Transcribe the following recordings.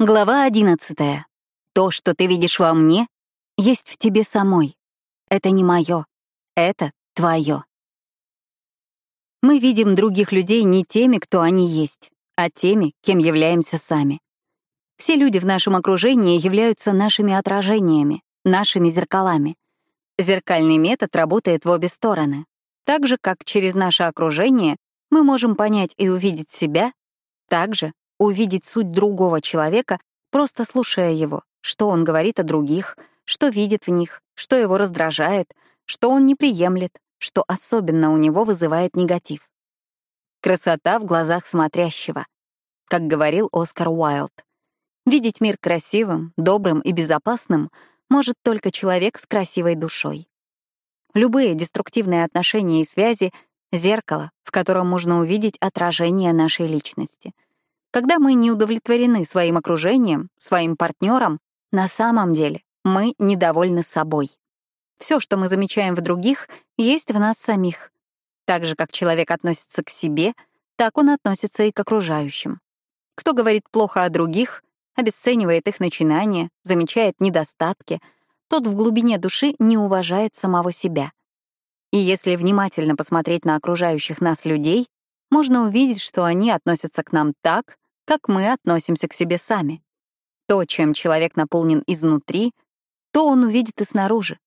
Глава одиннадцатая. То, что ты видишь во мне, есть в тебе самой. Это не мое, это твое. Мы видим других людей не теми, кто они есть, а теми, кем являемся сами. Все люди в нашем окружении являются нашими отражениями, нашими зеркалами. Зеркальный метод работает в обе стороны. Так же, как через наше окружение мы можем понять и увидеть себя, так же увидеть суть другого человека, просто слушая его, что он говорит о других, что видит в них, что его раздражает, что он не приемлет, что особенно у него вызывает негатив. Красота в глазах смотрящего, как говорил Оскар Уайлд. Видеть мир красивым, добрым и безопасным может только человек с красивой душой. Любые деструктивные отношения и связи — зеркало, в котором можно увидеть отражение нашей личности — когда мы не удовлетворены своим окружением, своим партнером, на самом деле мы недовольны собой. Все, что мы замечаем в других, есть в нас самих. Так же, как человек относится к себе, так он относится и к окружающим. Кто говорит плохо о других, обесценивает их начинания, замечает недостатки, тот в глубине души не уважает самого себя. И если внимательно посмотреть на окружающих нас людей, можно увидеть, что они относятся к нам так, как мы относимся к себе сами. То, чем человек наполнен изнутри, то он увидит и снаружи.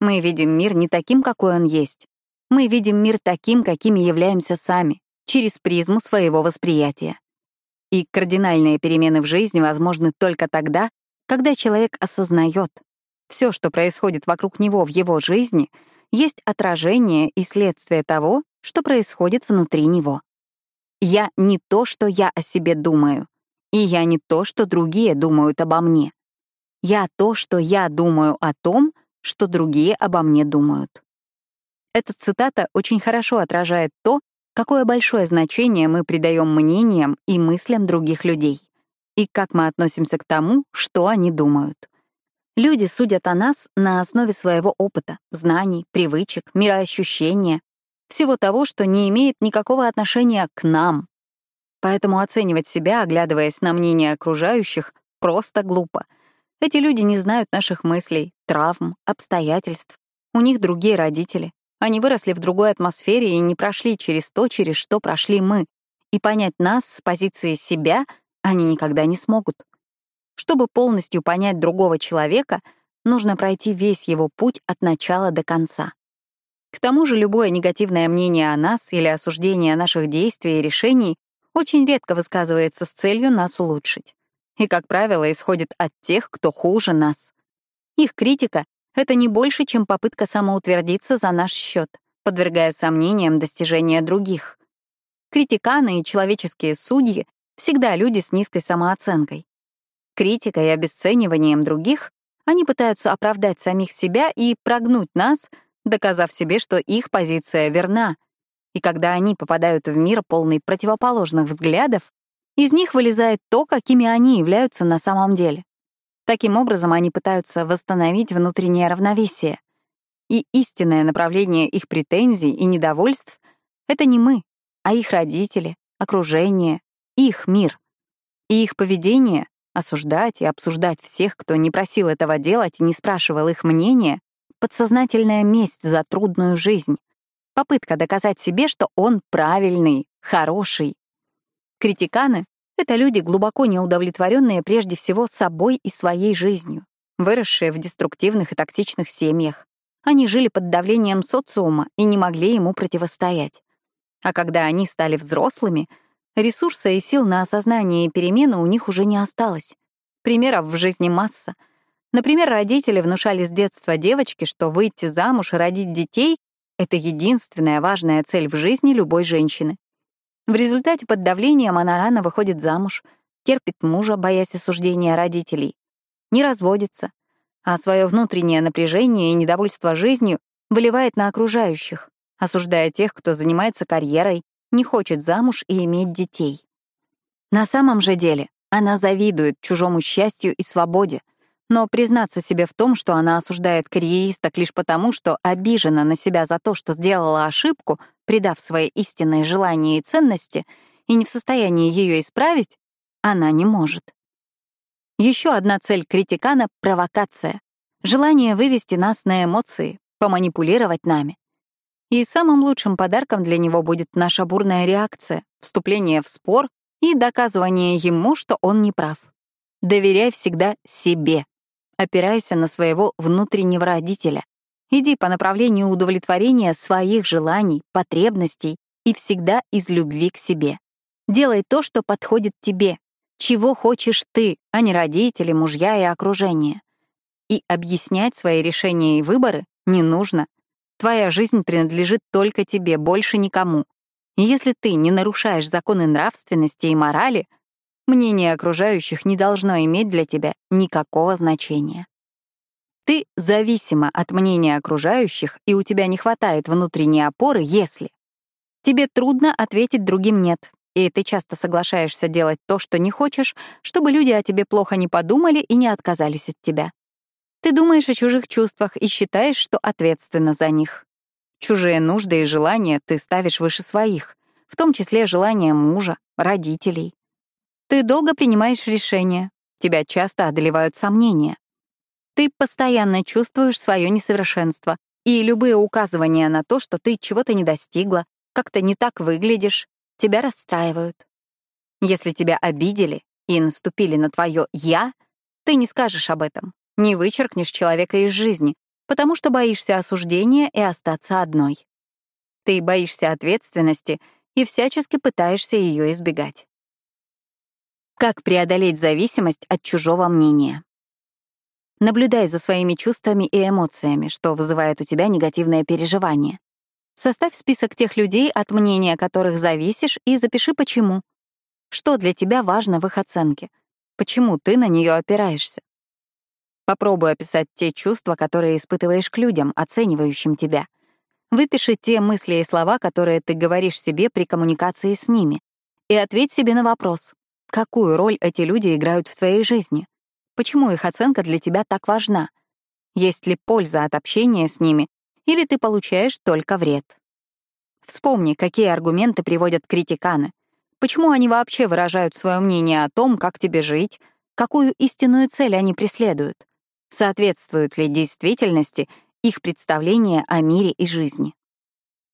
Мы видим мир не таким, какой он есть. Мы видим мир таким, какими являемся сами, через призму своего восприятия. И кардинальные перемены в жизни возможны только тогда, когда человек осознает, все, что происходит вокруг него в его жизни, есть отражение и следствие того, что происходит внутри него. Я не то, что я о себе думаю, и я не то, что другие думают обо мне. Я то, что я думаю о том, что другие обо мне думают. Эта цитата очень хорошо отражает то, какое большое значение мы придаем мнениям и мыслям других людей, и как мы относимся к тому, что они думают. Люди судят о нас на основе своего опыта, знаний, привычек, мироощущения, всего того, что не имеет никакого отношения к нам. Поэтому оценивать себя, оглядываясь на мнение окружающих, просто глупо. Эти люди не знают наших мыслей, травм, обстоятельств. У них другие родители. Они выросли в другой атмосфере и не прошли через то, через что прошли мы. И понять нас с позиции себя они никогда не смогут. Чтобы полностью понять другого человека, нужно пройти весь его путь от начала до конца. К тому же любое негативное мнение о нас или осуждение наших действий и решений очень редко высказывается с целью нас улучшить. И, как правило, исходит от тех, кто хуже нас. Их критика — это не больше, чем попытка самоутвердиться за наш счет, подвергая сомнениям достижения других. Критиканы и человеческие судьи — всегда люди с низкой самооценкой. Критикой и обесцениванием других они пытаются оправдать самих себя и прогнуть нас — доказав себе, что их позиция верна. И когда они попадают в мир полный противоположных взглядов, из них вылезает то, какими они являются на самом деле. Таким образом, они пытаются восстановить внутреннее равновесие. И истинное направление их претензий и недовольств — это не мы, а их родители, окружение, их мир. И их поведение — осуждать и обсуждать всех, кто не просил этого делать и не спрашивал их мнения, подсознательная месть за трудную жизнь, попытка доказать себе, что он правильный, хороший. Критиканы — это люди, глубоко неудовлетворенные прежде всего собой и своей жизнью, выросшие в деструктивных и токсичных семьях. Они жили под давлением социума и не могли ему противостоять. А когда они стали взрослыми, ресурса и сил на осознание и перемены у них уже не осталось. Примеров в жизни масса — Например, родители внушали с детства девочке, что выйти замуж и родить детей — это единственная важная цель в жизни любой женщины. В результате под давлением она рано выходит замуж, терпит мужа, боясь осуждения родителей, не разводится, а свое внутреннее напряжение и недовольство жизнью выливает на окружающих, осуждая тех, кто занимается карьерой, не хочет замуж и иметь детей. На самом же деле она завидует чужому счастью и свободе, но признаться себе в том, что она осуждает карьеристок лишь потому, что обижена на себя за то, что сделала ошибку, придав свои истинные желания и ценности, и не в состоянии ее исправить, она не может. Еще одна цель критикана — провокация. Желание вывести нас на эмоции, поманипулировать нами. И самым лучшим подарком для него будет наша бурная реакция, вступление в спор и доказывание ему, что он не прав. Доверяй всегда себе. Опирайся на своего внутреннего родителя. Иди по направлению удовлетворения своих желаний, потребностей и всегда из любви к себе. Делай то, что подходит тебе, чего хочешь ты, а не родители, мужья и окружение. И объяснять свои решения и выборы не нужно. Твоя жизнь принадлежит только тебе, больше никому. И если ты не нарушаешь законы нравственности и морали, мнение окружающих не должно иметь для тебя никакого значения. Ты зависима от мнения окружающих, и у тебя не хватает внутренней опоры, если тебе трудно ответить другим «нет», и ты часто соглашаешься делать то, что не хочешь, чтобы люди о тебе плохо не подумали и не отказались от тебя. Ты думаешь о чужих чувствах и считаешь, что ответственна за них. Чужие нужды и желания ты ставишь выше своих, в том числе желания мужа, родителей. Ты долго принимаешь решения, тебя часто одолевают сомнения. Ты постоянно чувствуешь свое несовершенство, и любые указывания на то, что ты чего-то не достигла, как-то не так выглядишь, тебя расстраивают. Если тебя обидели и наступили на твое «я», ты не скажешь об этом, не вычеркнешь человека из жизни, потому что боишься осуждения и остаться одной. Ты боишься ответственности и всячески пытаешься ее избегать. Как преодолеть зависимость от чужого мнения? Наблюдай за своими чувствами и эмоциями, что вызывает у тебя негативное переживание. Составь список тех людей, от мнения которых зависишь, и запиши почему. Что для тебя важно в их оценке? Почему ты на нее опираешься? Попробуй описать те чувства, которые испытываешь к людям, оценивающим тебя. Выпиши те мысли и слова, которые ты говоришь себе при коммуникации с ними. И ответь себе на вопрос, какую роль эти люди играют в твоей жизни? Почему их оценка для тебя так важна? Есть ли польза от общения с ними, или ты получаешь только вред? Вспомни, какие аргументы приводят критиканы. Почему они вообще выражают свое мнение о том, как тебе жить, какую истинную цель они преследуют? Соответствуют ли действительности их представления о мире и жизни?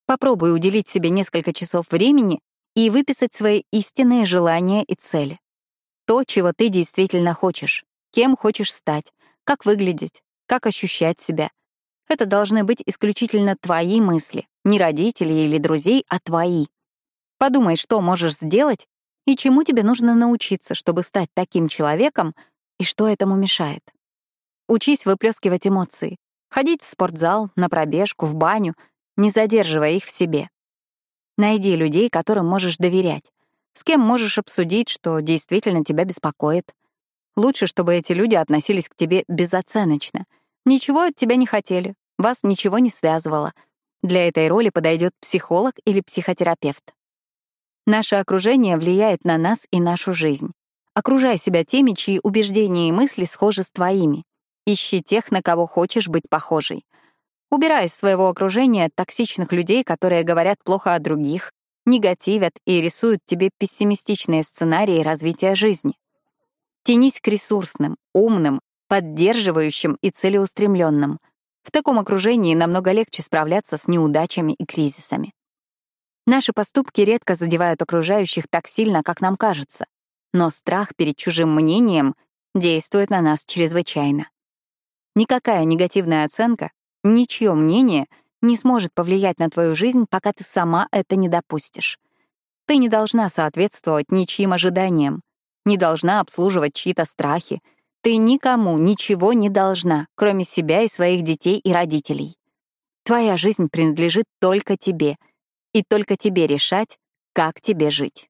Попробуй уделить себе несколько часов времени и выписать свои истинные желания и цели. То, чего ты действительно хочешь, кем хочешь стать, как выглядеть, как ощущать себя. Это должны быть исключительно твои мысли, не родителей или друзей, а твои. Подумай, что можешь сделать и чему тебе нужно научиться, чтобы стать таким человеком, и что этому мешает. Учись выплескивать эмоции. Ходить в спортзал, на пробежку, в баню, не задерживая их в себе. Найди людей, которым можешь доверять, с кем можешь обсудить, что действительно тебя беспокоит. Лучше, чтобы эти люди относились к тебе безоценочно. Ничего от тебя не хотели, вас ничего не связывало. Для этой роли подойдет психолог или психотерапевт. Наше окружение влияет на нас и нашу жизнь. Окружай себя теми, чьи убеждения и мысли схожи с твоими. Ищи тех, на кого хочешь быть похожей. Убирай из своего окружения токсичных людей, которые говорят плохо о других, негативят и рисуют тебе пессимистичные сценарии развития жизни. Тянись к ресурсным, умным, поддерживающим и целеустремленным. В таком окружении намного легче справляться с неудачами и кризисами. Наши поступки редко задевают окружающих так сильно, как нам кажется, но страх перед чужим мнением действует на нас чрезвычайно. Никакая негативная оценка, ничье мнение не сможет повлиять на твою жизнь, пока ты сама это не допустишь. Ты не должна соответствовать ничьим ожиданиям, не должна обслуживать чьи-то страхи. Ты никому ничего не должна, кроме себя и своих детей и родителей. Твоя жизнь принадлежит только тебе, и только тебе решать, как тебе жить.